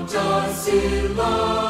Pancasila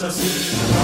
fantasia.